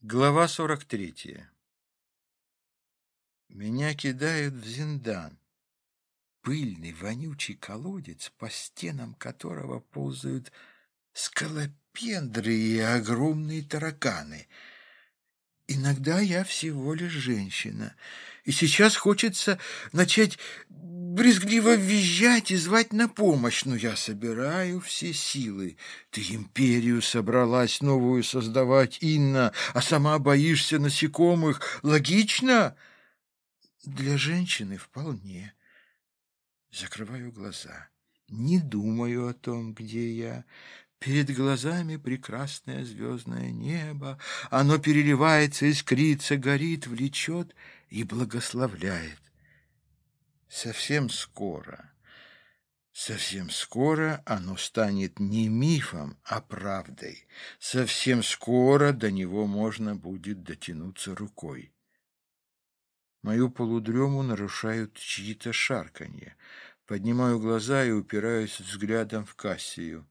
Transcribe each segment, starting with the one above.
Глава 43 Меня кидают в зиндан. Пыльный, вонючий колодец, по стенам которого ползают скалопендры и огромные тараканы. Иногда я всего лишь женщина, и сейчас хочется начать брезгливо визжать и звать на помощь, но я собираю все силы. Ты империю собралась новую создавать, Инна, а сама боишься насекомых. Логично? Для женщины вполне. Закрываю глаза. Не думаю о том, где я. Перед глазами прекрасное звездное небо. Оно переливается, искрится, горит, влечет и благословляет. Совсем скоро, совсем скоро оно станет не мифом, а правдой. Совсем скоро до него можно будет дотянуться рукой. Мою полудрему нарушают чьи-то шарканье. Поднимаю глаза и упираюсь взглядом в Кассию.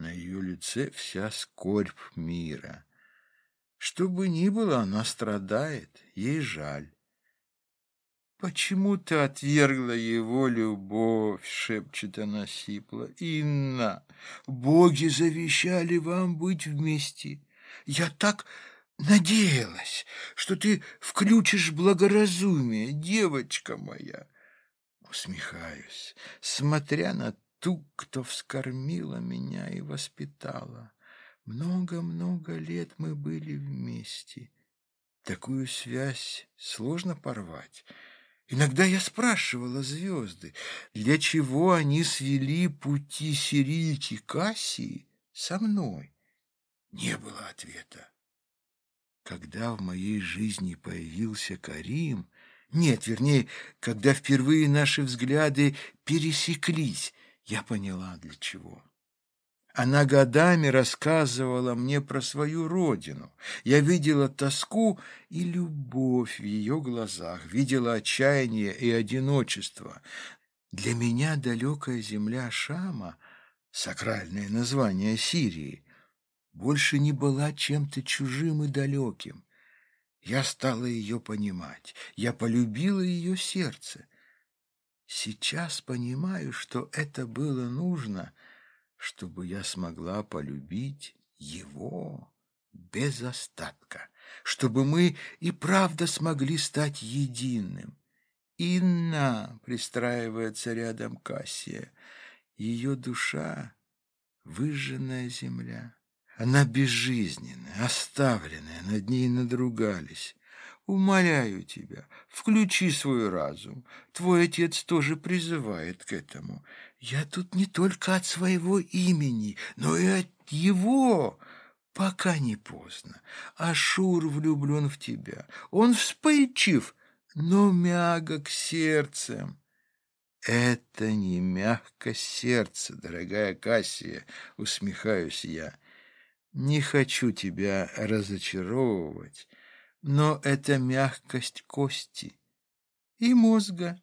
На ее лице вся скорбь мира. Что бы ни было, она страдает, ей жаль. «Почему ты отвергла его любовь?» — шепчет она сипло. «Инна, боги завещали вам быть вместе. Я так надеялась, что ты включишь благоразумие, девочка моя». Усмехаюсь, смотря на ту, кто вскормила меня и воспитала. Много-много лет мы были вместе. Такую связь сложно порвать. Иногда я спрашивала звезды, для чего они свели пути Сирийки Кассии со мной. Не было ответа. Когда в моей жизни появился Карим, нет, вернее, когда впервые наши взгляды пересеклись, я поняла, для чего. Она годами рассказывала мне про свою родину. Я видела тоску и любовь в ее глазах, видела отчаяние и одиночество. Для меня далекая земля Шама, сакральное название Сирии, больше не была чем-то чужим и далеким. Я стала ее понимать, я полюбила ее сердце. Сейчас понимаю, что это было нужно — чтобы я смогла полюбить его без остатка, чтобы мы и правда смогли стать единым. Инна пристраивается рядом Кассия. Ее душа — выжженная земля. Она безжизненная, оставленная, над ней надругались. Умоляю тебя, включи свой разум. Твой отец тоже призывает к этому. Я тут не только от своего имени, но и от его. Пока не поздно. Ашур влюблен в тебя. Он вспыльчив, но мягок сердцем. Это не мягко сердце, дорогая Кассия, усмехаюсь я. Не хочу тебя разочаровывать но это мягкость кости и мозга.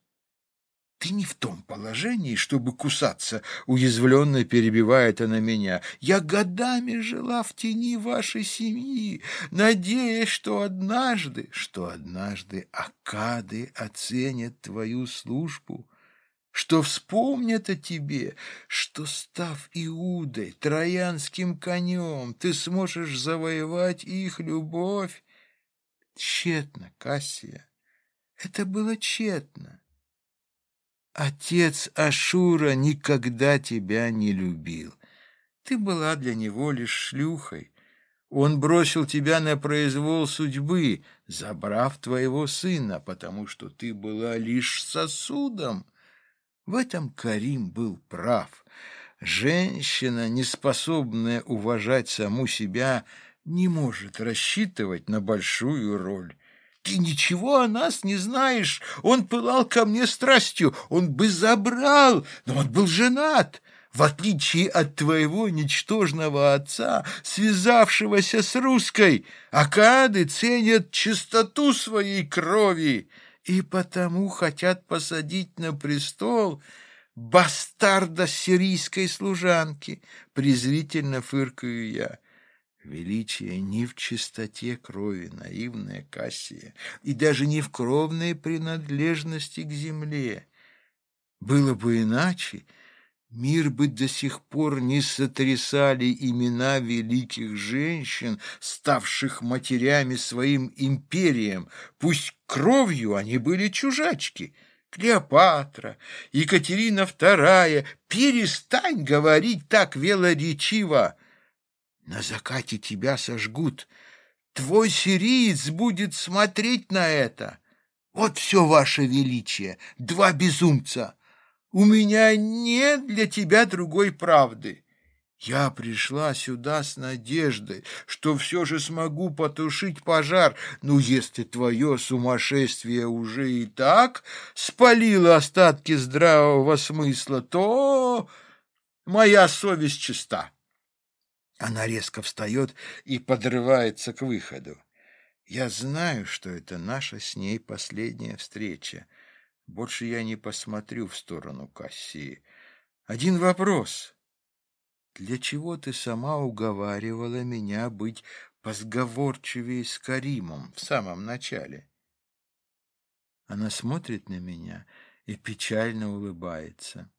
Ты не в том положении, чтобы кусаться, уязвленно перебивает она меня. Я годами жила в тени вашей семьи, надеясь, что однажды, что однажды акады оценят твою службу, что вспомнят о тебе, что, став Иудой, троянским конем, ты сможешь завоевать их любовь Тщетно, Кассия. Это было тщетно. Отец Ашура никогда тебя не любил. Ты была для него лишь шлюхой. Он бросил тебя на произвол судьбы, забрав твоего сына, потому что ты была лишь сосудом. В этом Карим был прав. Женщина, неспособная уважать саму себя, — не может рассчитывать на большую роль. Ты ничего о нас не знаешь. Он пылал ко мне страстью, он бы забрал, но он был женат. В отличие от твоего ничтожного отца, связавшегося с русской, акады ценят чистоту своей крови и потому хотят посадить на престол бастарда сирийской служанки, презрительно фыркаю я. Величие не в чистоте крови, наивная Кассия, и даже не в кровной принадлежности к земле. Было бы иначе, мир бы до сих пор не сотрясали имена великих женщин, ставших матерями своим империям, пусть кровью они были чужачки. Клеопатра, Екатерина II, перестань говорить так велоречиво. На закате тебя сожгут. Твой сириец будет смотреть на это. Вот все ваше величие, два безумца. У меня нет для тебя другой правды. Я пришла сюда с надеждой, что все же смогу потушить пожар. Ну, если твое сумасшествие уже и так спалило остатки здравого смысла, то моя совесть чиста. Она резко встает и подрывается к выходу. Я знаю, что это наша с ней последняя встреча. Больше я не посмотрю в сторону Кассии. Один вопрос. Для чего ты сама уговаривала меня быть позговорчивее с Каримом в самом начале? Она смотрит на меня и печально улыбается.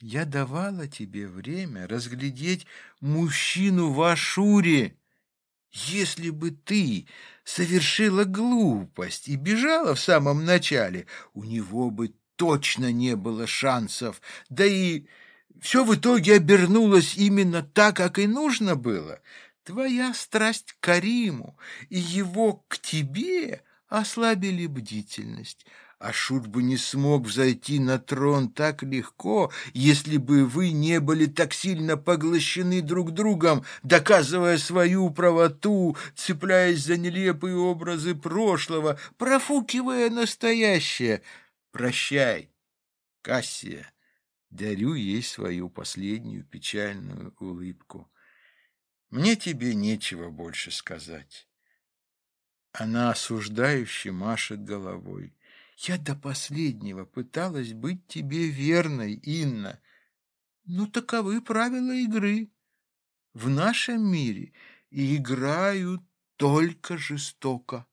Я давала тебе время разглядеть мужчину в Ашуре. Если бы ты совершила глупость и бежала в самом начале, у него бы точно не было шансов. Да и все в итоге обернулось именно так, как и нужно было. Твоя страсть к Кариму и его к тебе ослабили бдительность. Ашур бы не смог взойти на трон так легко, если бы вы не были так сильно поглощены друг другом, доказывая свою правоту, цепляясь за нелепые образы прошлого, профукивая настоящее. Прощай, Кассия, дарю ей свою последнюю печальную улыбку. Мне тебе нечего больше сказать. Она осуждающе машет головой. Я до последнего пыталась быть тебе верной, Инна. Ну, таковы правила игры. В нашем мире играют только жестоко.